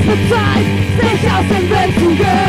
Zeit, house aus den Wünschen gehört.